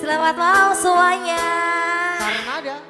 Selamat malam semuanya. Karena ada.